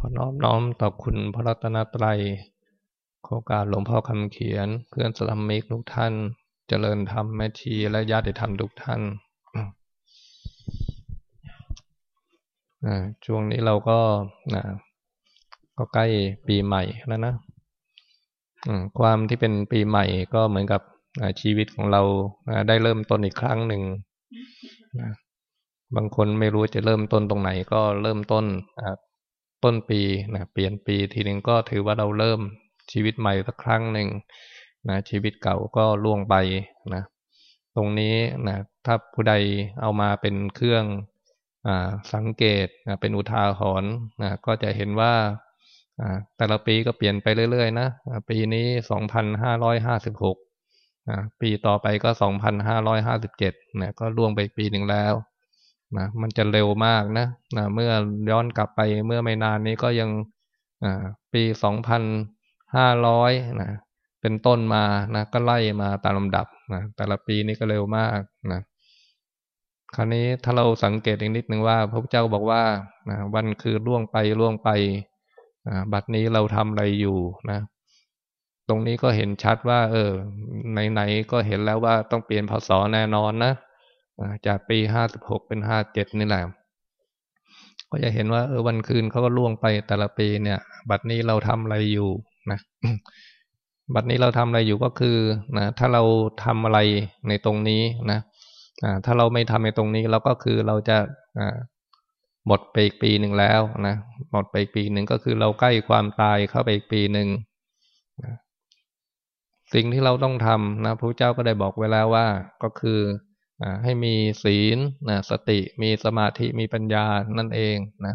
ขอน้อมน้อมต่อคุณพระรัตนตรัยขอการหลวงพ่อคำเขียน เพื่อนสลัมมิกทุกท่าน เจริญธรรมแม่ชีและญาติธรรมทุกท่านช่วงนี้เราก็ก็ใกล้ปีใหม่แล้วนะความที่เป็นปีใหม่ก็เหมือนกับชีวิตของเราได้เริ่มต้นอีกครั้งหนึ่งบางคนไม่รู้จะเริ่มต้นตรงไหน ก็เริ่มต้น ต้นปีนะเปลี่ยนปีทีหนึ่งก็ถือว่าเราเริ่มชีวิตใหม่สักครั้งหนึ่งนะชีวิตเก่าก็ล่วงไปนะตรงนี้นะถ้าผู้ใดเอามาเป็นเครื่องอสังเกตนะเป็นอุทาหรณ์นะก็จะเห็นว่าแต่ละปีก็เปลี่ยนไปเรื่อยๆนะปีนี้สองพันห้าร้อยห้าสิบหกปีต่อไปก็สองพันห้าร้อยห้าสิบเจ็ดนะก็ล่วงไปปีหนึ่งแล้ว นะมันจะเร็วมากนะนะเมื่อย้อนกลับไปเมื่อไม่นานนี้ก็ยังปีสองพันห้าร้อยนะเป็นต้นมานะก็ไล่มาตามลำดับนะแต่ละปีนี้ก็เร็วมากนะคราวนี้ถ้าเราสังเกตอีกนิดหนึ่งว่าพระเจ้าบอกว่านะวันคือล่วงไปล่วงไปบัดนี้เราทำอะไรอยู่นะตรงนี้ก็เห็นชัดว่า เออไหนๆก็เห็นแล้วว่าต้องเปลี่ยนพศแน่นอนนะ จากปีห้าสิบหกเป็นห้าเจ็ดนี่แหละก็จะเห็นว่าเออวันคืนเขาก็ล่วงไปแต่ละปีเนี่ย บัดนี้เราทำอะไรอยู่นะบัดนี้เราทำอะไรอยู่ก็คือนะถ้าเราทำอะไรในตรงนี้นะถ้าเราไม่ทำในตรงนี้เราก็คือเราจะหมดไปอีกปีหนึ่งแล้วนะหมดไปอีกปีหนึ่งก็คือเราใกล้ความตายเข้าไปอีกปีหนึ่งสิ่งที่เราต้องทำนะพระเจ้าก็ได้บอกไว้แล้วว่า ก็คือ ให้มีศีลนะสติมีสมาธิมีปัญญานั่นเองนะ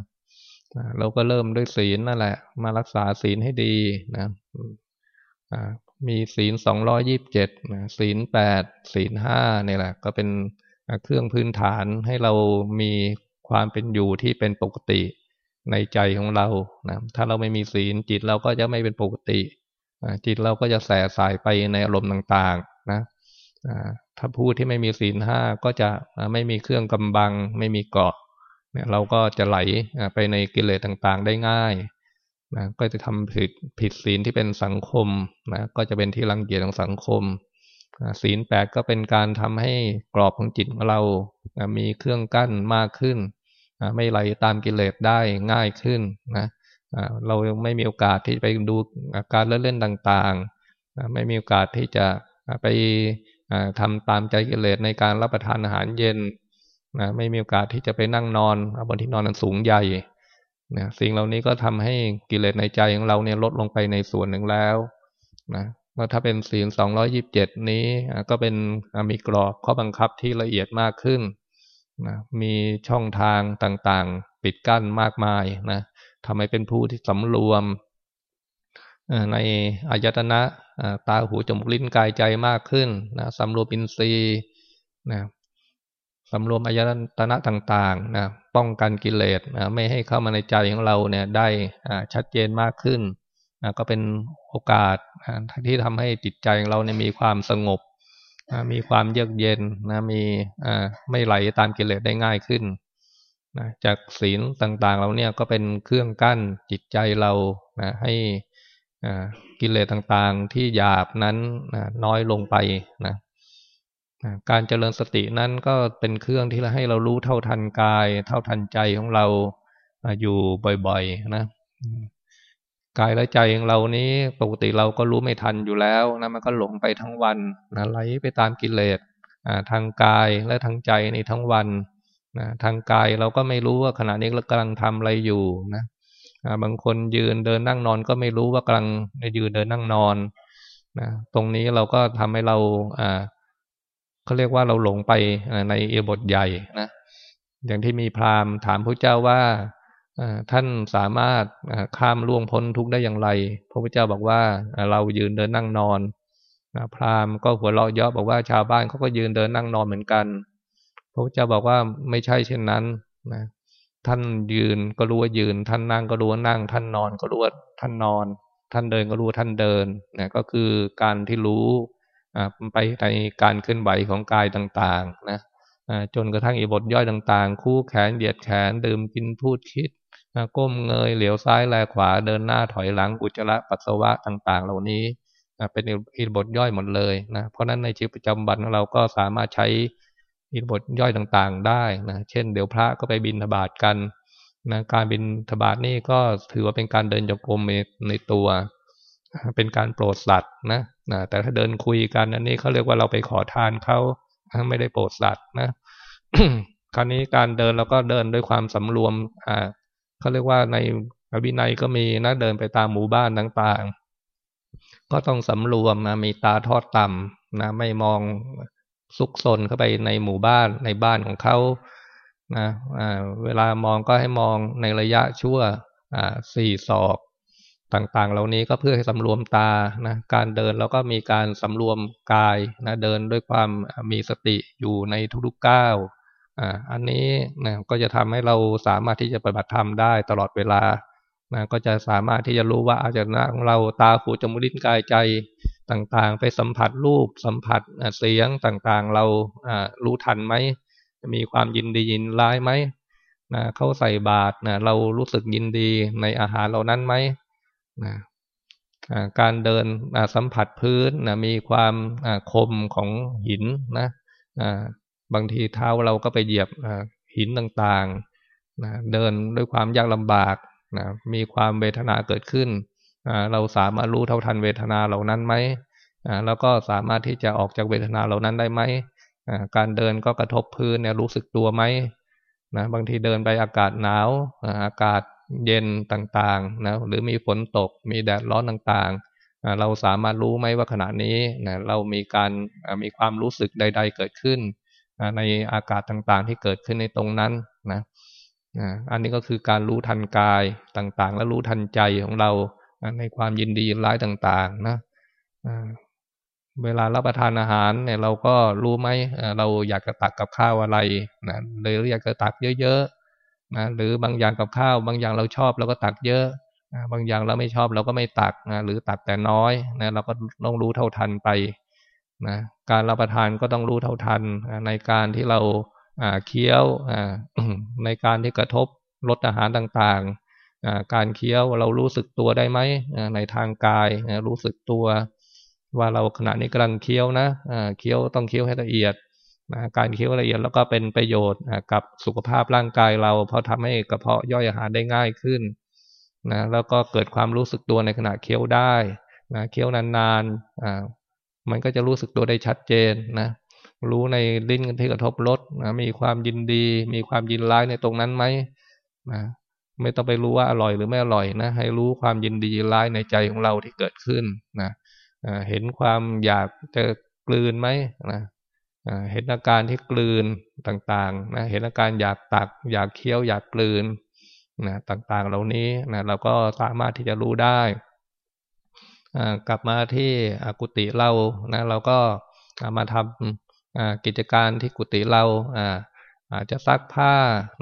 เราก็เริ่มด้วยศีลนั่นแหละ มารักษาศีลให้ดีนะมีศีลสองร้อยิบเจ็ดศีลแปดศีลห้านี่แหละ ก็เป็นเครื่องพื้นฐานให้เรามีความเป็นอยู่ที่เป็นปกติในใจของเรานะถ้าเราไม่มีศีลจิตเราก็จะไม่เป็นปกติจิตเราก็จะแสสายไปในอารมณ์ต่าง ๆ นะ ถ้าผู้ที่ไม่มีศีลห้าก็จะไม่มีเครื่องกำบัง ไม่มีเกาะเนี่ยเราก็จะไหลไปในกิเลสต่างๆได้ง่ายนะก็จะทำผิดผิดศีลที่เป็นสังคมนะก็จะเป็นที่รังเกียจของสังคมศีลแปดก็เป็นการทำให้กรอบของจิตของเรา มีเครื่องกั้นมากขึ้น ไม่ไหลตามกิเลสได้ง่ายขึ้นนะเราไม่มีโอกาสที่ไปดูอาการเล่นๆต่างๆ ไม่มีโอกาสที่จะไป ทำตามใจกิเลสในการรับประทานอาหารเย็นนะไม่มีโอกาสที่จะไปนั่งนอนบนที่นอนนั้นสูงใหญ่นะสิ่งเหล่านี้ก็ทำให้กิเลสในใจของเราเนี่ยลดลงไปในส่วนหนึ่งแล้วนะว่าถ้าเป็นศีลสองร้อยิบเจ็ดนี้ก็เป็นมีกรอบข้อบังคับที่ละเอียดมากขึ้นนะมีช่องทางต่างๆ ปิดกั้นมากมายนะทำให้เป็นผู้ที่สำรวม ในอายตนะตาหูจมูกลิ้นกายใจมากขึ้นนะสำรวมอินทรีย์นะสำรวมอายตนะต่างๆนะป้องกันกิเลสนะไม่ให้เข้ามาในใจของเราเนี่ยได้ชัดเจนมากขึ้นนะก็เป็นโอกาสที่ทำให้จิตใจของเราเนี่ยมีความสงบมีความเยือกเย็นนะมีไม่ไหลตามกิเลสได้ง่ายขึ้นนะจากศีลต่างๆ เราเนี่ยก็เป็นเครื่องกั้นจิตใจเรานะให้ กิเลสต่างๆที่หยาบนั้นน้อยลงไปนะการเจริญสตินั้นก็เป็นเครื่องที่ให้เรารู้เท่าทันกาย เท่าทันใจของเราอยู่บ่อยๆนะกายและใจของเรานี้ปกติเราก็รู้ไม่ทันอยู่แล้วนะมันก็หลงไปทั้งวันนะไหลไปตามกิเลสทางกายและทางใจในทั้งวันนะทางกายเราก็ไม่รู้ว่าขณะนี้เรากำลังทำอะไรอยู่นะ บางคนยืนเดินนั่งนอนก็ไม่รู้ว่ากำลังยืนเดินนั่งนอนนะตรงนี้เราก็ทำให้เราอ่าเขาเรียกว่าเราหลงไปในเอบทใหญ่นะอย่างที่มีพราหมณ์ถามพระเจ้าว่าท่านสามารถข้ามล่วงพ้นทุกข์ได้อย่างไร พระพุทธเจ้าบอกว่าเรายืนเดินนั่งนอนพราหมณ์ก็หัวเราะเยาะบอกว่าชาวบ้านเขาก็ยืนเดินนั่งนอนเหมือนกัน พระพุทธเจ้าบอกว่าไม่ใช่เช่นนั้นนะ ท่านยืนก็รู้ว่ายืน ท่านนั่งก็รู้ว่านั่ง ท่านนอนก็รู้ว่าท่านนอน ท่านเดินก็รู้ว่าท่านเดินนะก็คือการที่รู้ไปในการเคลื่อนไหวของกายต่างๆนะจนกระทั่งอีบทย่อยต่าง ๆ คู่แขนเหยียดแขนดื่มกินพูดคิดก้มเงยเหลียวซ้ายแลขวาเดินหน้าถอยหลังอุจจาระปัสสาวะต่าง ๆ เหล่านี้เป็นอิบทย่อยหมดเลยนะเพราะนั้นในชีวิตประจำวันของเราก็สามารถใช้ อิรบทย่อยต่างๆได้นะเช่นเดี๋ยวพระก็ไปบินธบาตกันนะการบินธบาตนี่ก็ถือว่าเป็นการเดินจงกรมในตัว เป็นการโปรดสัตว์นะนะแต่ถ้าเดินคุยกันอันนี้เขาเรียกว่าเราไปขอทานเขาไม่ได้โปรดสัตว์นะคราวนี้การเดินเราก็เดินด้วยความสำรวมอ่าเขาเรียกว่าในวินัยก็มีนะเดินไปตามหมู่บ้านต่างๆ ก็ต้องสำรวมนะมีตาทอดต่ำนะไม่มอง ซุกซนเข้าไปในหมู่บ้านในบ้านของเขานะเวลามองก็ให้มองในระยะชั่วสี่ศอกต่างๆ เหล่านี้ก็เพื่อให้สำรวมตานะการเดินเราก็มีการสำรวมกายนะเดินด้วยความมีสติอยู่ในทุกๆก้าวอ่าอันนี้นะก็จะทำให้เราสามารถที่จะปฏิบัติธรรมได้ตลอดเวลานะก็จะสามารถที่จะรู้ว่าอาจจะนะของเราตาหูจมูกลิ้นกายใจ ต่างๆ ไปสัมผัสรูป สัมผัสเสียงต่างๆ เรารู้ทันไหมมีความยินดียินร้ายไหมนะเข้าใส่บาตรนะเรารู้สึกยินดีในอาหารเหล่านั้นไหมนะการเดินสัมผัสพื้นนะมีความคมของหินนะบางทีเท้าเราก็ไปเหยียบหินต่างๆนะเดินด้วยความยากลำบากนะมีความเวทนาเกิดขึ้น เราสามารถรู้เท่าทันเวทนาเหล่านั้นไหมแล้วก็สามารถที่จะออกจากเวทนาเหล่านั้นได้ไหมการเดินก็กระทบพื้นเนี่ยรู้สึกตัวไหมนะบางทีเดินไปอากาศหนาวอากาศเย็นต่างๆนะหรือมีฝนตก มีแดดร้อนต่างๆ เราสามารถรู้ไหมว่าขณะนี้นะเรามีการมีความรู้สึกใด ๆ เกิดขึ้น ในอากาศต่างๆ ที่เกิดขึ้นในตรงนั้นนะอันนี้ก็คือการรู้ทันกายต่างๆ และรู้ทันใจของเรา ในความยินดีร้ายต่างๆนะเวลารับประทานอาหารเนี่ยเราก็รู้ไหมเราอยากจะตักกับข้าวอะไรนะหรืออยากจะตักเยอะๆนะหรือบางอย่างกับข้าว บางอย่างเราชอบเราก็ตักเยอะบางอย่างเราไม่ชอบเราก็ไม่ตักนะหรือตักแต่น้อยนะเราก็ต้องรู้เท่าทันไปนะการรับประทานก็ต้องรู้เท่าทันในการที่เราเคี้ยวในการที่กระทบรสอาหารต่างๆ การเคี้ยวเรารู้สึกตัวได้ไหมในทางกายรู้สึกตัว ว่าเราขณะนี้กำลังเคี้ยวนะเคี้ยวต้องเคี้ยวให้ละเอียดการเคี้ยวละเอียดแล้วก็เป็นประโยชน์กับสุขภาพร่างกายเรา เพราะทำให้กระเพาะย่อยอาหารได้ง่ายขึ้นนะแล้วก็เกิดความรู้สึกตัวในขณะเคี้ยวได้นะเคี้ยวนานๆมันก็จะรู้สึกตัวได้ชัดเจนนะรู้ในลิ้นที่กระทบรสนะมีความยินดี มีความยินร้ายในตรงนั้นไหมนะ ไม่ต้องไปรู้ว่าอร่อยหรือไม่อร่อยนะ ให้รู้ความยินดียินร้ายในใจของเราที่เกิดขึ้นนะเห็นความอยากจะกลืนไหมนะเห็นอาการที่กลืนต่างๆนะเห็นอาการอยากตัก อยากเคี้ยวอยากกลืนนะต่างๆ เหล่านี้นะเราก็สามารถที่จะรู้ได้กลับมาที่กุฏิเรานะเราก็มาทำกิจการที่กุฏิเราอาจจะซักผ้า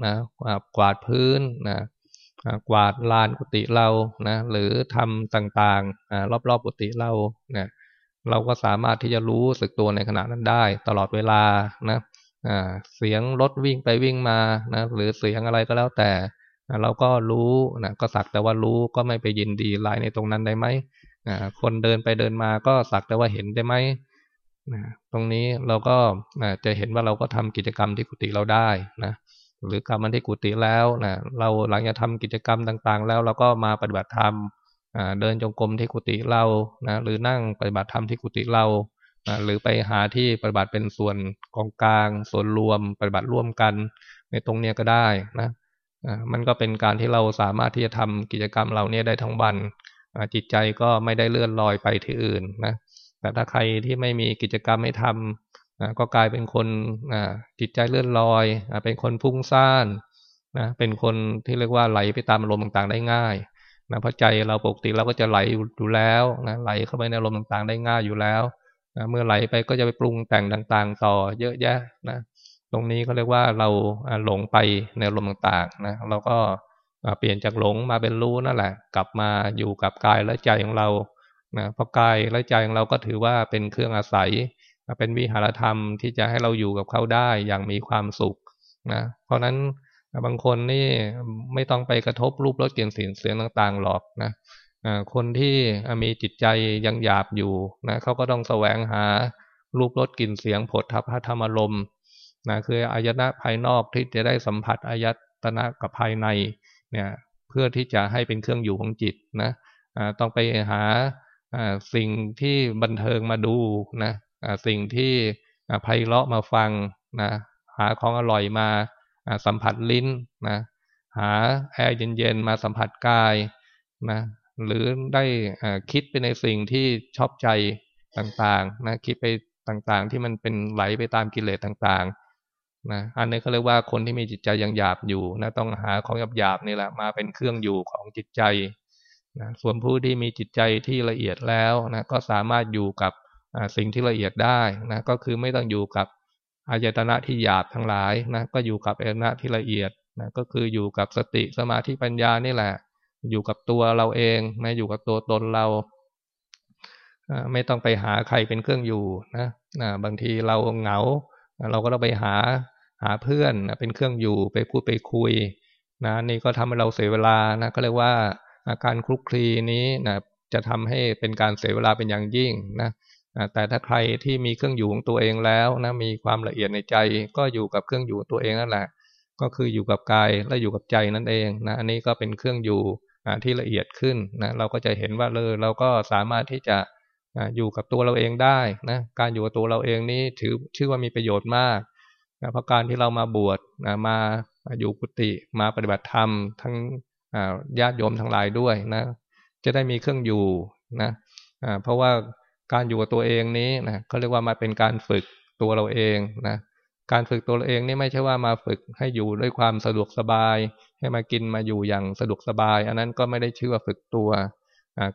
นะกวาดพื้นนะ กวาดลานกุฏิเรานะหรือทำต่างๆ รอบๆกุฏิเราเนี่ยเราก็สามารถที่จะรู้สึกตัวในขณะนั้นได้ ตลอดเวลานะเสียงรถวิ่งไปวิ่งมานะหรือเสียงอะไรก็แล้วแต่เราก็รู้นะก็สักแต่ว่ารู้ก็ไม่ไปยินดีลายในตรงนั้นได้ไหมคนเดินไปเดินมาก็สักแต่ว่าเห็นได้ไหมตรงนี้เราก็จะเห็นว่าเราก็ทำกิจกรรมที่กุฏิเราได้นะ หรือกลับมาที่กุฏิแล้วนะเราหลังจากทากิจกรรมต่าง ๆ แล้วเราก็มาปฏิบัติธรรมเดินจงกรมที่กุฏิเรานะหรือนั่งปฏิบัติธรรมที่กุฏิเรานะหรือไปหาที่ปฏิบัติเป็นส่วนกองกลาง ส่วนรวม ปฏิบัติร่วมกัน ในตรงเนี้ยก็ได้นะมันก็เป็นการที่เราสามารถที่จะทำกิจกรรมเราเนี่ยได้ทั้งวันจิตใจก็ไม่ได้เลื่อนลอยไปที่อื่นนะแต่ถ้าใครที่ไม่มีกิจกรรมให้ท ก็กลายเป็นคนจิตใจเลื่อนลอยเป็นคนพุ่งซ่านนะเป็นคนที่เรียกว่าไหลไปตามอารมณ์ต่างๆได้ง่ายนะเพราะใจเราปกติเราก็จะไหลอยู่แล้วนะไหลเข้าไปในอารมณ์ต่างๆ ได้ง่ายอยู่แล้วนะเมื่อไหลไปก็จะไปปรุงแต่งต่างๆ ต่อเยอะแยะนะตรงนี้เขาเรียกว่าเราหลงไปในอารมณ์ต่างๆนะเราก็เปลี่ยนจากหลงมาเป็นรู้นั่นแหละ กลับมาอยู่กับกายและใจของเรานะเพราะกายและใจของเราก็ถือว่าเป็นเครื่องอาศัย เป็นวิหารธรรมที่จะให้เราอยู่กับเขาได้อย่างมีความสุขนะเพราะนั้นบางคนนี่ไม่ต้องไปกระทบรูปรสกลิ่นเสียงเสียงต่างๆหรอกนะคนที่มีจิตใจยังหยาบอยู่นะเขาก็ต้องแสวงหารูปรสกลิ่นเสียงผลทัพธรรมลมนะคืออายนะภายนอกที่จะได้สัมผัสอายตนะกับภายในเนี่ยเพื่อที่จะให้เป็นเครื่องอยู่ของจิตนะต้องไปหาสิ่งที่บันเทิงมาดูนะ สิ่งที่ไพเราะมาฟังนะหาของอร่อยมาสัมผัสลิ้นนะหาแอร์เย็นๆมาสัมผัสกายนะหรือได้คิดไปในสิ่งที่ชอบใจต่างๆนะคิดไปต่างๆ ที่มันเป็นไหลไปตามกิเลสต่างๆนะอันนี้เขาเรียกว่าคนที่มีจิตใจยังหยาบอยู่นะต้องหาของหยาบๆนี่แหละมาเป็นเครื่องอยู่ของจิตใจนะส่วนผู้ที่มีจิตใจที่ละเอียดแล้วนะก็สามารถอยู่กับ สิ่งที่ละเอียดได้นะก็คือไม่ต้องอยู่กับอายตนะที่หยาบทั้งหลายนะก็อยู่กับอายตนะที่ละเอียดนะก็คืออยู่กับสติสมาธิปัญญานี่แหละ อยู่กับตัวเราเองนะอยู่กับตัวตนเราไม่ต้องไปหาใครเป็นเครื่องอยู่นะนะบางทีเราเหงา เราก็ต้องไปหาหาเพื่อนนะเป็นเครื่องอยู่ไปพูดไปคุยนะนี่ก็ทำให้เราเสียเวลานะก็เรียกว่าอาการคลุกคลีนี้นะจะทำให้เป็นการเสียเวลาเป็นอย่างยิ่งนะ แต่ถ้าใครที่มีเครื่องอยู่ของตัวเองแล้วนะมีความละเอียดในใจ ก็อยู่กับเครื่องอยู่ตัวเองนั่นแหละ ก็คืออยู่กับกายและอยู่กับใจนั่นเองนะอันนี้ก็เป็นเครื่องอยู่ที่ละเอียดขึ้นนะเราก็จะเห็นว่าเลยเราก็สามารถที่จะอยู่กับตัวเราเองได้นะการอยู่กับตัวเราเองนี้ถือชื่อว่ามีประโยชน์มากนะเพราะการที่เรามาบวชนะมาอยู่กุฏิมาปฏิบัติธรรมทั้งญาติโยมทั้งหลายด้วยนะจะได้มีเครื่องอยู่นะเพราะว่า การอยู่กับตัวเองนี้นะเขาเรียกว่ามาเป็นการฝึกตัวเราเองนะการฝึกตัวเราเองนี่ไม่ใช่ว่ามาฝึกให้อยู่ด้วยความสะดวกสบาย ให้มากินมาอยู่อย่างสะดวกสบาย อันนั้นก็ไม่ได้ชื่อว่าฝึกตัว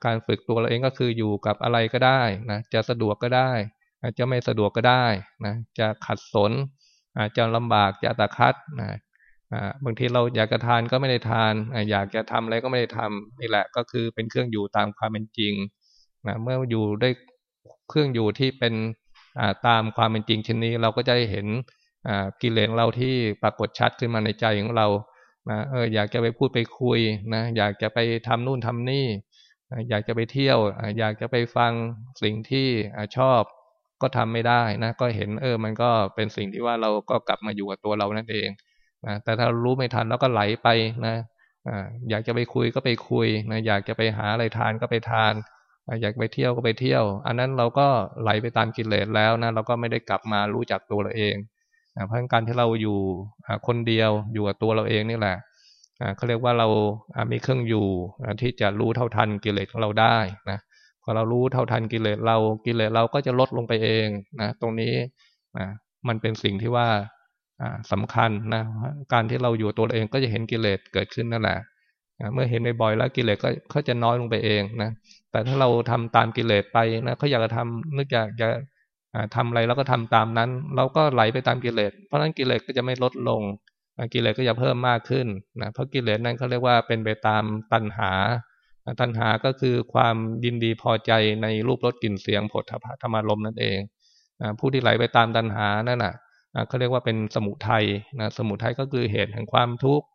การฝึกตัวเราเองก็คืออยู่กับอะไรก็ได้นะจะสะดวกก็ได้จะไม่สะดวกก็ได้นะจะขัดสนอาจจะลำบากจะตะคัดนะบางทีเราอยากจะทานก็ไม่ได้ทาน อยากจะทำอะไรก็ไม่ได้ทำนี่แหละก็คือเป็นเครื่องอยู่ตามความเป็นจริงนะเมื่ออยู่ได้ เครื่องอยู่ที่เป็นตามความเป็นจริงเช่นนี้ เราก็จะเห็นกิเลสเราที่ปรากฏชัดขึ้นมาในใจของเรานะเอออยากจะไปพูดไปคุยนะอยากจะไปทำนู่นทำนี่อยากจะไปเที่ยว อยากจะไปฟังสิ่งที่ชอบก็ทำไม่ได้นะ ก็เห็นเออ มันก็เป็นสิ่งที่ว่าเราก็กลับมาอยู่กับตัวเรานั่นเองนะแต่ถ้ารู้ไม่ทันแล้วก็ไหลไปนะอยากจะไปคุยก็ไปคุยนะอยากจะไปหาอะไรทานก็ไปทาน อยากไปเที่ยวก็ไปเที่ยว อันนั้นเราก็ไหลไปตามกิเลสแล้วนะเราก็ไม่ได้กลับมารู้จักตัวเราเองเพราะการที่เราอยู่คนเดียวอยู่กับตัวเราเองนี่แหละเขาเรียกว่าเรามีเครื่องอยู่ที่จะรู้เท่าทันกิเลสของเราได้นะพอเรารู้เท่าทันกิเลสเรากิเลสเราก็จะลดลงไปเองนะตรงนี้มันเป็นสิ่งที่ว่าสำคัญนะการที่เราอยู่ตัวเองก็จะเห็นกิเลสเกิดขึ้นนั่นแหละเมื่อเห็นบ่อยๆแล้วกิเลสก็จะน้อยลงไปเองนะ แต่ถ้าเราทำตามกิเลสไปนะเขาอยากจะทำนึกอยากจะทำอะไรแล้วก็ทำตามนั้น เราก็ไหลไปตามกิเลส เพราะนั้นกิเลสก็จะไม่ลดลงกิเลสก็จะเพิ่มมากขึ้นนะเพราะกิเลสนั้นเขาเรียกว่าเป็นไปตามตัณหา ตัณหาก็คือความยินดีพอใจในรูปรสกลิ่นเสียงผลธรรมารมนั่นเองผู้ที่ไหลไปตามตัณหานั่นน่ะเขาเรียกว่าเป็นสมุทัยนะสมุทัยก็คือเหตุแห่งความทุกข์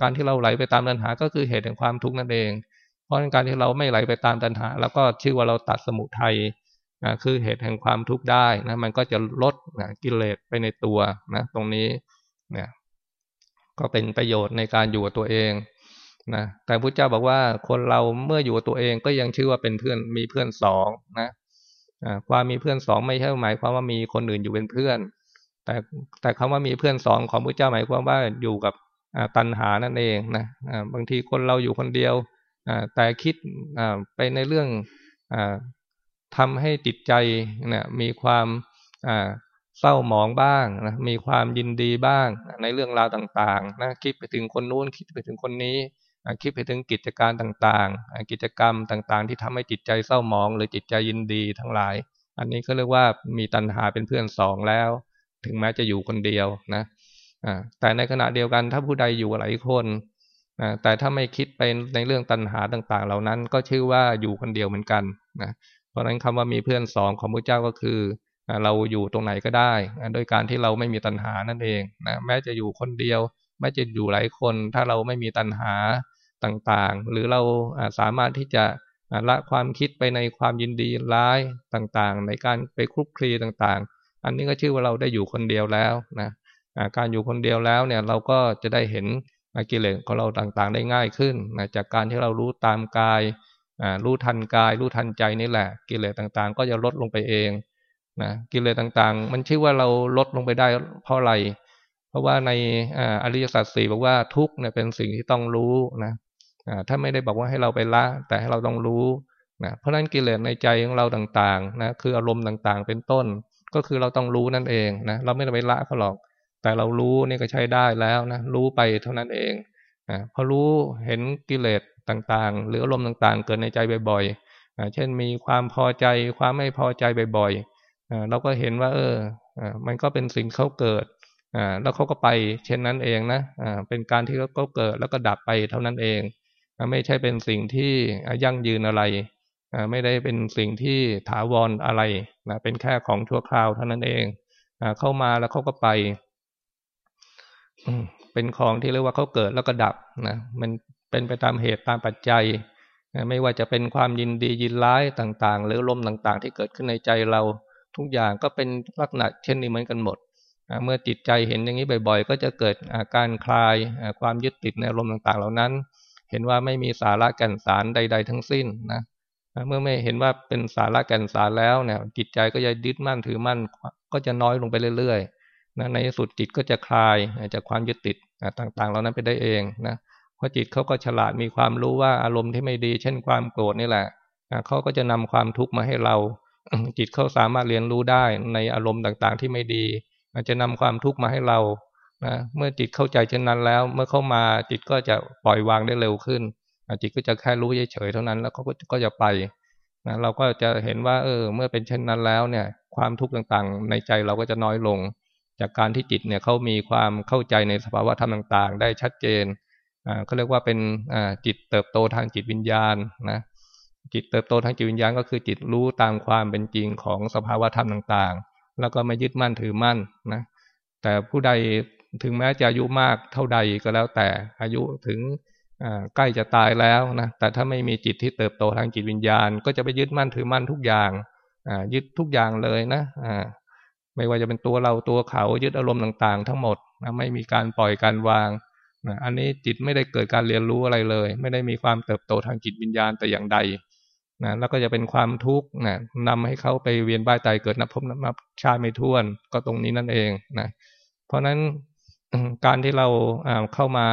การที่เราไหลไปตามตัณหาก็คือเหตุแห่งความทุกข์นั่นเอง ราะการที่เราไม่ไหลไปตามตัณหา แล้วก็ชื่อว่าเราตัดสมุทัยนะคือเหตุแห่งความทุกข์ได้นะมันก็จะลดนะกิเลสไปในตัวนะตรงนี้เนี่ยก็เป็นประโยชน์ในการอยู่กับตัวเองนะแต่พระเจ้าบอกว่าคนเราเมื่ออยู่กับตัวเองก็ยังชื่อว่าเป็นเพื่อนมีเพื่อนสองนะความมีเพื่อนสองไม่ใช่หมายความว่ามีคนอื่นอยู่เป็นเพื่อน แต่แต่คำว่ามีเพื่อนสองของพระเจ้าหมายความว่าอยู่กับตัณหานั่นเองนะบางทีคนเราอยู่คนเดียว แต่คิดไปในเรื่องทำให้จิตใจนะมีความเศร้าหมองบ้างนะมีความยินดีบ้างในเรื่องราวต่างๆนะคิดไปถึงคนนู้นคิดไปถึงคนนี้คิดไปถึงกิจการต่างๆ กิจกรรมต่างๆ ที่ทำให้จิตใจเศร้าหมอง หรือจิตใจยินดีทั้งหลาย อันนี้ก็เรียกว่ามีตัณหาเป็นเพื่อนสองแล้ว ถึงแม้จะอยู่คนเดียวนะแต่ในขณะเดียวกันถ้าผู้ใดอยู่หลายคน แต่ถ้าไม่คิดไปในเรื่องตัณหาต่างๆ เหล่านั้นก็ชื่อว่าอยู่คนเดียวเหมือนกันนะเพราะฉะนั้นคำว่ามีเพื่อนสองของพระเจ้าก็คือเราอยู่ตรงไหนก็ได้โดยการที่เราไม่มีตัณหานั่นเองนะแม้จะอยู่คนเดียวไม่จะอยู่หลายคน ถ้าเราไม่มีตัณหาต่างๆ หรือเราสามารถที่จะละความคิดไปในความยินดีร้ายต่างๆ ในการไปคลุกคลีต่างๆ อันนี้ก็ชื่อว่าเราได้อยู่คนเดียวแล้วนะการอยู่คนเดียวแล้วเนี่ยเราก็จะได้เห็น กิเลสของเราต่างๆ ได้ง่ายขึ้นนะจากการที่เรารู้ตามกายรู้ทันกาย รู้ทันใจนี่แหละ กิเลสต่างๆ ก็จะลดลงไปเองนะกิเลสต่างๆ มันชื่อว่าเราลดลงไปได้เพราะอะไรเพราะว่าในอริยสัจสี่บอกว่าทุกเนี่ยเป็นสิ่งที่ต้องรู้นะถ้าไม่ได้บอกว่าให้เราไปละแต่ให้เราต้องรู้นะเพราะนั้นกิเลสในใจของเราต่างๆนะคืออารมณ์ต่างๆ เป็นต้น ก็คือเราต้องรู้นั่นเองนะเราไม่ได้ไปละเขาหรอก แต่เรารู้นี่ก็ใช้ได้แล้วนะรู้ไปเท่านั้นเองนะพอรู้เห็นกิเลสต่างๆ หรืออารมณ์ต่างๆ เกิดในใจบ่อยๆเช่นมีความพอใจความไม่พอใจบ่อยๆเราก็เห็นว่า เออมันก็เป็นสิ่งเขาเกิดแล้วเขาก็ไป เช่นนั้นเองนะเป็นการที่เขาเกิดแล้วก็ดับไปเท่านั้นเอง ไม่ใช่เป็นสิ่งที่ยั่งยืนอะไรไม่ได้เป็นสิ่งที่ถาวรอะไรนะเป็นแค่ของชั่วคราวเท่านั้นเองเข้ามาแล้วเขาก็ไป เป็นของที่เรียกว่าเขาเกิดแล้วก็ดับนะมันเป็นไปตามเหตุตามปัจจัยไม่ว่าจะเป็นความยินดียินร้ายต่าง ๆ หรือลมต่างๆ ที่เกิดขึ้นในใจเราทุกอย่างก็เป็นลักษณะเช่นนี้เหมือนกันหมดเมื่อจิตใจเห็นอย่างนี้บ่อย ๆ ก็จะเกิดอาการคลายความยึดติดในลมต่างๆ เหล่านั้น เห็นว่าไม่มีสาระแก่นสารใด ๆ ทั้งสิ้นนะเมื่อไม่เห็นว่าเป็นสาระแก่นสารแล้วเนี่ยจิตใจก็จะยึดมั่นถือมั่นก็จะน้อยลงไปเรื่อยๆ นะในสุดจิตก็จะคลายจากความยึดติดต่างๆเหล่านั้นไปได้เองนะเพราะจิตเขาก็ฉลาดมีความรู้ว่าอารมณ์ที่ไม่ดี เช่นความโกรธนี่แหละเขาก็จะนำความทุกข์มาให้เรา จิตเขาสามารถเรียนรู้ได้ในอารมณ์ต่างๆ ที่ไม่ดีอาจจะนำความทุกข์มาให้เรานะเมื่อจิตเข้าใจเช่นนั้นแล้ว เมื่อเข้ามาจิตก็จะปล่อยวางได้เร็วขึ้นจิตก็จะแค่รู้เฉยๆเท่านั้นแล้วเขาก็จะไปนะเราก็จะเห็นว่า เออ เมื่อเป็นเช่นนั้นแล้วเนี่ย ความทุกข์ต่างๆ ในใจเราก็จะน้อยลง จากการที่จิตเนี่ยเขามีความเข้าใจในสภาวะธรรมต่างๆ ได้ชัดเจนเขาเรียกว่าเป็นจิตเติบโตทางจิตวิญญาณนะจิตเติบโตทางจิตวิญญาณก็คือจิตรู้ตามความเป็นจริงของสภาวะธรรมต่างๆ แล้วก็ไม่ยึดมั่นถือมั่นนะแต่ผู้ใดถึงแม้จะอายุมากเท่าใดก็แล้วแต่อายุถึงใกล้จะตายแล้วนะแต่ถ้าไม่มีจิตที่เติบโตทางจิตวิญญาณ ก็จะไปยึดมั่นถือมั่นทุกอย่างยึดทุกอย่างเลยนะ ไม่ว่าจะเป็นตัวเราตัวเขายึดอารมณ์ต่าง ๆ ทั้งหมดนะไม่มีการปล่อยการวางนะอันนี้จิตไม่ได้เกิดการเรียนรู้อะไรเลย ไม่ได้มีความเติบโตทางจิตวิญญาณแต่อย่างใดนะแล้วก็จะเป็นความทุกข์นะนำให้เขาไปเวียนว่ายตายเกิดนับพบนับชาติไม่ท้วนก็ตรงนี้นั่นเองนะเพราะนั้นการที่เราเข้ามา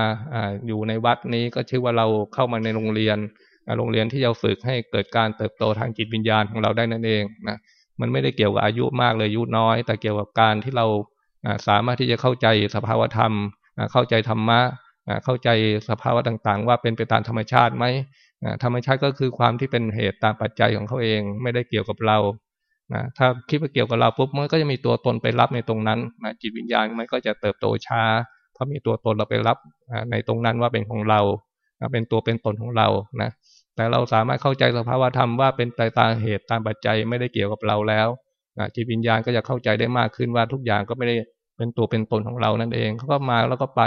อยู่ในวัดนี้ก็ชื่อว่าเราเข้ามาในโรงเรียน โรงเรียนที่จะฝึกให้เกิดการเติบโตทางจิตวิญญาณของเราได้นั่นเองนะ มันไม่ได้เกี่ยวกับอายุมากเลยอายุน้อย แต่เกี่ยวกับการที่เราสามารถที่จะเข้าใจสภาวธรรม เข้าใจธรรมะเข้าใจสภาวะต่างๆ ว่าเป็นไปตามธรรมชาติไหมธรรมชาติก็คือความที่เป็นเหตุตามปัจจัยของเขาเองไม่ได้เกี่ยวกับเรานะถ้าคิดว่าเกี่ยวกับเราปุ๊บมันก็จะมีตัวตนไปรับในตรงนั้นนะจิตวิญญาณมันก็จะเติบโตช้า เพราะมีตัวตนเราไปรับในตรงนั้นว่าเป็นของเรา เป็นตัวเป็นตนของเรานะ แต่เราสามารถเข้าใจสภาวะธรรมว่าเป็นตตามเหตุตามปัจจัยไม่ได้เกี่ยวกับเราแล้วจิตวิญญาณก็จะเข้าใจได้มากขึ้นว่าทุกอย่างก็ไม่ได้เป็นตัวเป็นตนของเรานั่นเองเขาก็มาแล้วก็ไป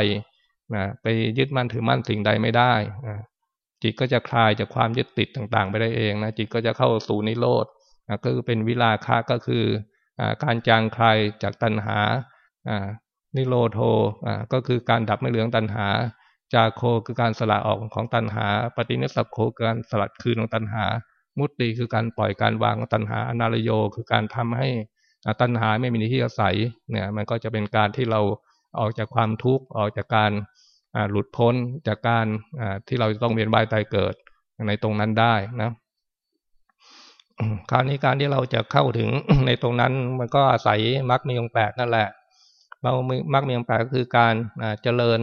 นะไปยึดมั่นถือมั่นสิ่งใดไม่ได้นะจิตก็จะคลายจากความยึดติดต่างๆ ไปได้เองนะจิตก็จะเข้าสู่นิโรธก็คือเป็นวิลาคะก็คือการจางคลายจากตัณหานิโรโทก็คือการดับไม่เหลืองตัณหา จาโคคือการสละออกของตัณหา ปฏินิสัโคคือการสลัดคืนของตัณหา มุตติคือการปล่อยการวางของตัณหาอนาลโยคือการทำให้ตัณหาไม่มีที่อาศัยเนี่ยมันก็จะเป็นการที่เราออกจากความทุกข์ออกจากการหลุดพ้นจากการที่เราต้องเวียนว่ายตายเกิดในตรงนั้นได้นะคราวนี้การที่เราจะเข้าถึงในตรงนั้นมันก็อาศัยมรรคมีองแปดนั่นแหละ เรามรรคมีองแปดก็คือการเจริญ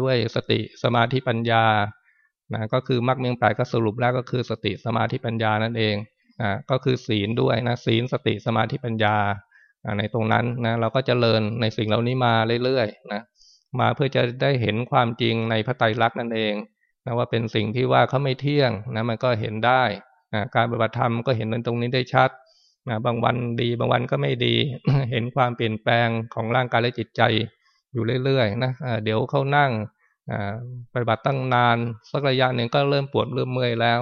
ด้วยสติสมาธิปัญญานะก็คือมรรคมีองแปดก็สรุปแล้วก็คือสติสมาธิปัญญานั่นเองนะก็คือศีลด้วยนะศีลสติสมาธิปัญญาในตรงนั้นนะเราก็เจริญในสิ่งเหล่านี้มาเรื่อยๆนะมาเพื่อจะได้เห็นความจริงในพระไตรลักษณ์นั่นเองนะว่าเป็นสิ่งที่ว่าเขาไม่เที่ยงนะมันก็เห็นได้การปฏิบัติธรรมก็เห็นตรงนี้ได้ชัด บางวันดีบางวันก็ไม่ดี เห็นความเปลี่ยนแปลงของร่างกายและจิตใจอยู่เรื่อยๆนะเดี๋ยวเขานั่งปฏิบัติตั้งนานสักระยะหนึ่งก็เริ่มปวดเริ่มเมื่อยแล้ว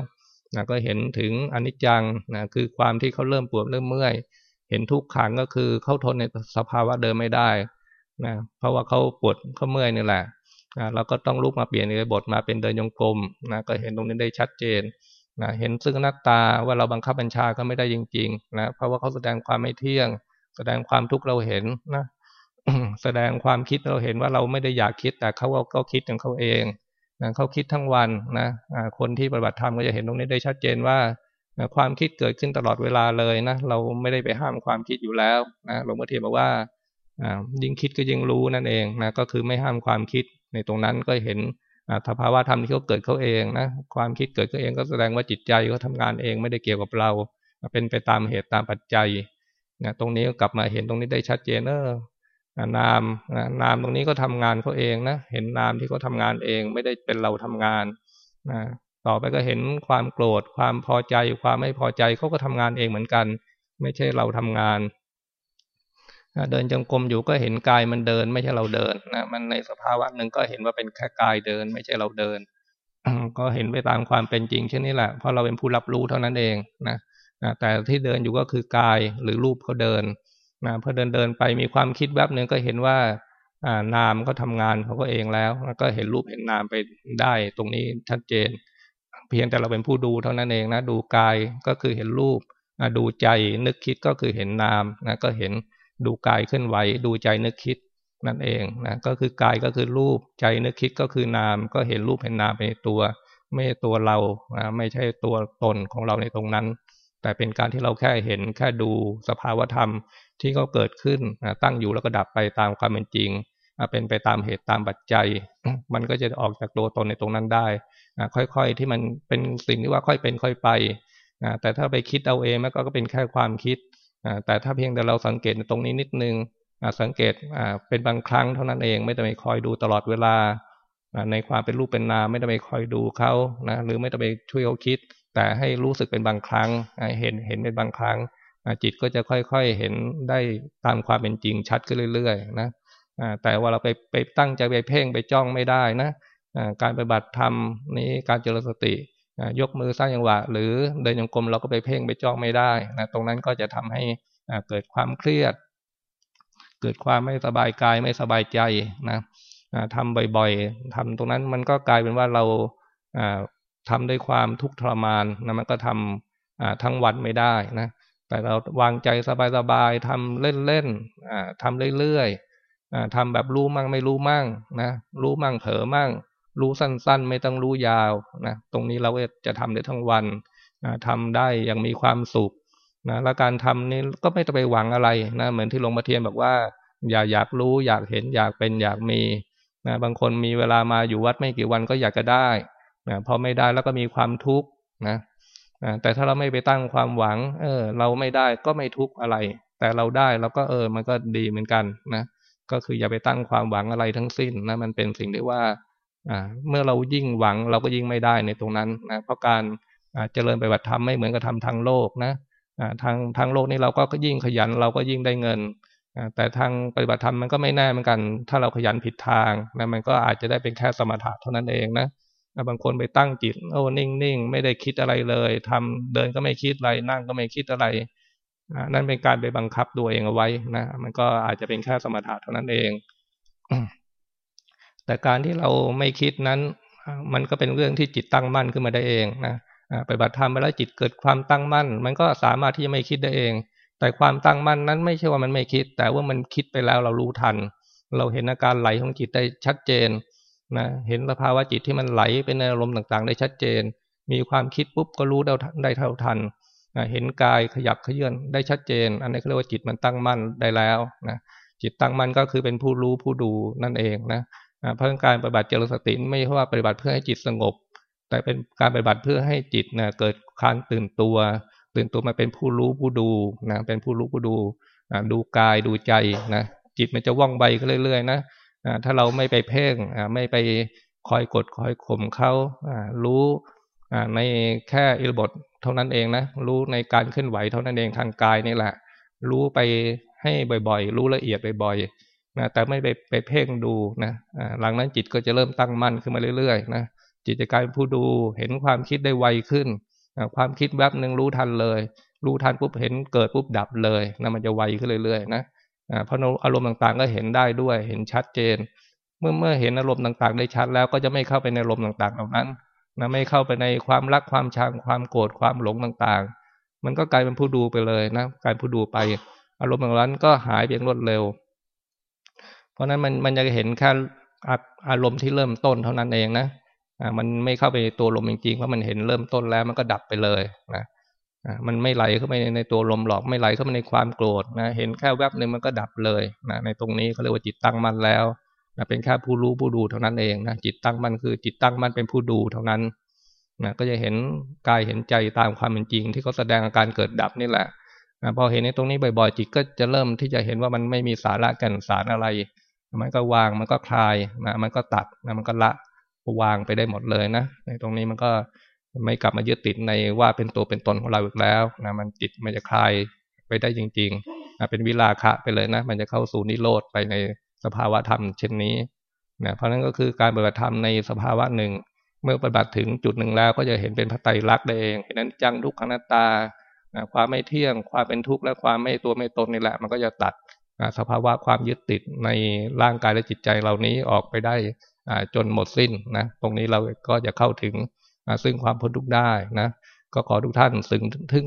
นะก็เห็นถึงอนิจจังนะคือความที่เขาเริ่มปวดเริ่มเมื่อย เห็นทุกขังก็คือเขาทนในสภาวะเดิมไม่ได้นะเพราะว่าเขาปวดเขาเมื่อยนี่แหละนะเราก็ต้องลุกมาเปลี่ยนในบทมาเป็นเดินยงกลมนะก็เห็นตรงนี้ได้ชัดเจน นะเห็นซึ่งหน้าตาว่าเราบังคับบัญชาก็ไม่ได้จริงๆนะเพราะว่าเขาแสดงความไม่เที่ยง แสดงความทุกข์เราเห็นนะแสดงความคิดเราเห็นว่าเราไม่ได้อยากคิด แต่เขาก็คิดของเขาเองนะเขาคิดทั้งวันนะคนที่ปฏิบัติธรรมก็จะเห็นตรงนี้ได้ชัดเจนว่าความคิดเกิดขึ้นตลอดเวลาเลยนะเราไม่ได้ไปห้ามความคิดอยู่แล้วนะหลวงพ่อเทียนบอกว่ายิ่งคิดก็ยิ่งรู้นั่นเองนะก็คือไม่ห้ามความคิดในตรงนั้นก็เห็น สภาวะธรรมที่เขาเกิดเขาเองนะความคิดเกิดเขาเองก็แสดงว่าจิตใจเขาทางานเองไม่ได้เกี่ยวกับเรา เป็นไปตามเหตุตามปัจจัยนะตรงนี้ก็กลับมาเห็นตรงนี้ได้ชัดเจนเออนามนามตรงนี้ก็ทำงานเขาเองนะเห็นนามที่เขาทางานเองไม่ได้เป็นเราทำงานนะต่อไปก็เห็นความโกรธความพอใจความไม่พอใจเขาก็ทำงานเองเหมือนกัน ไม่ใช่เราทำงาน เดินจงกรมอยู่ก็เห็นกายมันเดิน ไม่ใช่เราเดินนะมันในสภาวะหนึ่งก็เห็นว่าเป็นแค่กายเดิน ไม่ใช่เราเดิน ก็เห็นไปตามความเป็นจริงเช่นนี้แหละเพราะเราเป็นผู้รับรู้เท่านั้นเองนะแต่ที่เดินอยู่ก็คือกายหรือรูปเขาเดินนะพอเดินเดินไปมีความคิดแวบหนึ่งก็เห็นว่าอ่านามก็ทำงานเขาก็เองแล้ว ก็เห็นรูปเห็นนามไปได้ตรงนี้ชัดเจน เพียงแต่เราเป็นผู้ดูเท่านั้นเองนะดูกายก็คือเห็นรูปดูใจนึกคิดก็คือเห็นนามนะก็เห็น ดูกายเคลื่อนไหว ดูใจนึกคิดนั่นเองนะก็คือกายก็คือรูปใจนึกคิดก็คือนาม ก็เห็นรูปเห็นนามในตัว ไม่ใช่ตัวเรานะไม่ใช่ตัวตนของเราในตรงนั้น แต่เป็นการที่เราแค่เห็นแค่ดูสภาวธรรมที่เขาเกิดขึ้นตั้งอยู่แล้วก็ดับไปตามความเป็นจริงเป็นไปตามเหตุตามปัจจัย มันก็จะออกจากตัวตนในตรงนั้นได้ค่อยๆที่มันเป็นสิ่งที่ว่าค่อยเป็นค่อยไปแต่ถ้าไปคิดเอาเองมันก็เป็นแค่ความคิด แต่ถ้าเพียงแต่เราสังเกตตรงนี้นิดนึงสังเกตเป็นบางครั้งเท่านั้นเองไม่ต้องไปคอยดูตลอดเวลา ในความเป็นรูปเป็นนามไม่ต้องไปคอยดูเขานะหรือไม่ต้องไปช่วยเขาคิด แต่ให้รู้สึกเป็นบางครั้งเห็นเห็นเป็นบางครั้งจิตก็จะค่อยๆเห็นได้ตามความเป็นจริงชัดขึ้นเรื่อยๆนะแต่ว่าเราไปไปตั้งใจไปเพ่งไปจ้องไม่ได้นะการปฏิบัติธรรมนี้การเจริญสติ ยกมือสร้างยังหวะ หรือเดินยงกลมเราก็ไปเพ่งไปจ้องไม่ได้นะตรงนั้นก็จะทำให้เกิดความเครียด เกิดความไม่สบายกายไม่สบายใจนะทำบ่อยๆทำตรงนั้นมันก็กลายเป็นว่าเราทำด้วยความทุกข์ทรมานนะมันก็ทำทั้งวันไม่ได้นะแต่เราวางใจสบายๆทำเล่นๆทำเรื่อยๆทำแบบรู้มั่งไม่รู้มั่งนะรู้มั่งเผลอมั่ง รู้สั้นๆ ไม่ต้องรู้ยาวนะตรงนี้เราจะทำได้ทั้งวันทำได้อย่างมีความสุขนะและการทำนี้ก็ไม่ต้องไปหวังอะไรนะเหมือนที่หลวงพ่อเทียนบอกว่า อย่าอยากรู้อยากเห็นอยากเป็นอยากมีนะบางคนมีเวลามาอยู่วัดไม่กี่วันก็อยากจะได้นะพอไม่ได้แล้วก็มีความทุกข์นะแต่ถ้าเราไม่ไปตั้งความหวัง เออ เราไม่ได้ก็ไม่ทุกข์อะไร แต่เราได้เราก็เออ มันก็ดีเหมือนกันนะ ก็คืออย่าไปตั้งความหวังอะไรทั้งสิ้นนะ มันเป็นสิ่งที่ว่า เมื่อเรายิ่งหวังเราก็ยิ่งไม่ได้ในตรงนั้นนะเพราะการเจริญไปบัติธรรมไม่เหมือนกับทำทางโลกนะทางทางโลกนี่เราก็ยิ่งขยันเราก็ยิ่งได้เงินแต่ทางปฏิบัติธรรมมันก็ไม่แน่เหมือนกัน ถ้าเราขยันผิดทางนะมันก็อาจจะได้เป็นแค่สมถะเท่านั้นเองนะบางคนไปตั้งจิตโอ้นิ่งนิ่งไม่ได้คิดอะไรเลยทำเดินก็ไม่คิดอะไรนั่งก็ไม่คิดอะไรนั่นเป็นการไปบังคับตัวเองเอาไว้นะมันก็อาจจะเป็นแค่สมถะเท่านั้นเอง แต่การที่เราไม่คิดนั้น มันก็เป็นเรื่องที่จิตตั้งมั่นขึ้นมาได้เองนะไปบัติธรรมไปแล้วจิตเกิดความตั้งมั่น มันก็สามารถที่จะไม่คิดได้เอง แต่ความตั้งมั่นนั้นไม่ใช่ว่ามันไม่คิด แต่ว่ามันคิดไปแล้วเรารู้ทัน เราเห็นอาการไหลของจิตได้ชัดเจนนะเห็นสภาวะจิตที่มันไหลเป็นอารมณ์ต่างๆ ได้ชัดเจน มีความคิดปุ๊บก็รู้ได้ได้เท่าทันนะเห็นกายขยับเขยื่อนได้ชัดเจน อันนี้เขาเรียกว่าจิตมันตั้งมั่นได้แล้วนะจิตตั้งมั่นก็คือเป็นผู้รู้ผู้ดูนั่นเองนะ เพราะการปฏิบัติเจริญสติไม่ใช่ว่าปฏิบัติเพื่อให้จิตสงบ แต่เป็นการปฏิบัติเพื่อให้จิตนะเกิดการตื่นตัว ตื่นตัวมาเป็นผู้รู้ผู้ดูนะเป็นผู้รู้ผู้ดูดูกายดูใจนะจิตมันจะว่องไวขึ้นเรื่อยๆนะถ้าเราไม่ไปเพ่งไม่ไปคอยกดคอยข่มเขารู้ในแค่อิรบทเท่านั้นเองนะรู้ในการเคลื่อนไหวเท่านั้นเองทางกายนี่แหละ รู้ไปให้บ่อยๆ รู้ละเอียดบ่อย นะแต่ไม่ไปไปเพ่งดูนะหลังนั้นจิตก็จะเริ่มตั้งมั่นขึ้นมาเรื่อยๆนะจิตจะกลายเป็นผู้ดูเห็นความคิดได้ไวขึ้นความคิดแวบหนึ่งรู้ทันเลย รู้ทันปุ๊บเห็นเกิดปุ๊บดับเลยนะมันจะไวขึ้นเรื่อยๆนะเพราะอารมณ์ต่างๆ ก็เห็นได้ด้วย เห็นชัดเจน เมื่อเมื่อเห็นอารมณ์ต่างๆ ได้ชัดแล้วก็จะไม่เข้าไปในอารมณ์ต่างๆ เหล่านั้นนะไม่เข้าไปในความรักความชังความโกรธความหลงต่างๆ มันก็กลายเป็นผู้ดูไปเลยนะกลายผู้ดูไป อารมณ์อย่านั้นก็หายเพียงรวดเร็ว เพราะนั้นมันมันจะเห็นแค่อารมณ์ที่เริ่มต้นเท่านั้นเองนะอ่ามันไม่เข้าไปในตัวลมจริงๆเพราะมันเห็นเริ่มต้นแล้วมันก็ดับไปเลยนะอ่ามันไม่ไหลเข้าไปในตัวลมหรอกไม่ไหลเข้าไปในความโกรธนะเห็นแค่แวบหนึ่งมันก็ดับเลยนะในตรงนี้เขาเรียกว่าจิตตั้งมั่นแล้วนะเป็นแค่ผู้รู้ผู้ดูเท่านั้นเองนะจิตตั้งมั่นคือจิตตั้งมั่นเป็นผู้ดูเท่านั้นนะก็จะเห็นกายเห็นใจตามความเป็นจริง ที่เขาแสดงอาการเกิดดับนี่แหละนะพอเห็นในตรงนี้บ่อยๆจิตก็จะเริ่มที่จะเห็นว่ามันไม่มีสาระแก่นสารอะไร มันก็วางมันก็คลายนะมันก็ตัดนะมันก็ละวางไปได้หมดเลยนะในตรงนี้มันก็ไม่กลับมายึดติดในว่าเป็นตัวเป็นตนของเราอีกแล้วนะมันจิตมันจะคลายไปได้จริงๆนะเป็นวิลาคะไปเลยนะ มันจะเข้าสู่นิโรธไปในสภาวะธรรมเช่นนี้นะเพราะนั้นก็คือการปฏิบัติธรรมในสภาวะหนึ่ง เมื่อปฏิบัติถึงจุดหนึ่งแล้ว ก็จะเห็นเป็นพระไตรลักษณ์ได้เองเห็นนั้นจังทุกขังนาตานะความไม่เที่ยง ความเป็นทุกข์และความไม่ตัวไม่ตนนี่แหละ มันก็จะตัด สภาวะความยึดติดในร่างกายและจิตใจเหล่านี้ออกไปได้จนหมดสิ้นนะตรงนี้เราก็จะเข้าถึงซึ่งความพ้นทุกข์ได้นะก็ขอทุกท่านถึงถึง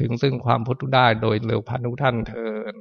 ถึงซึ่งความพ้นทุกข์ได้โดยเร็วพันทุกท่านเทิน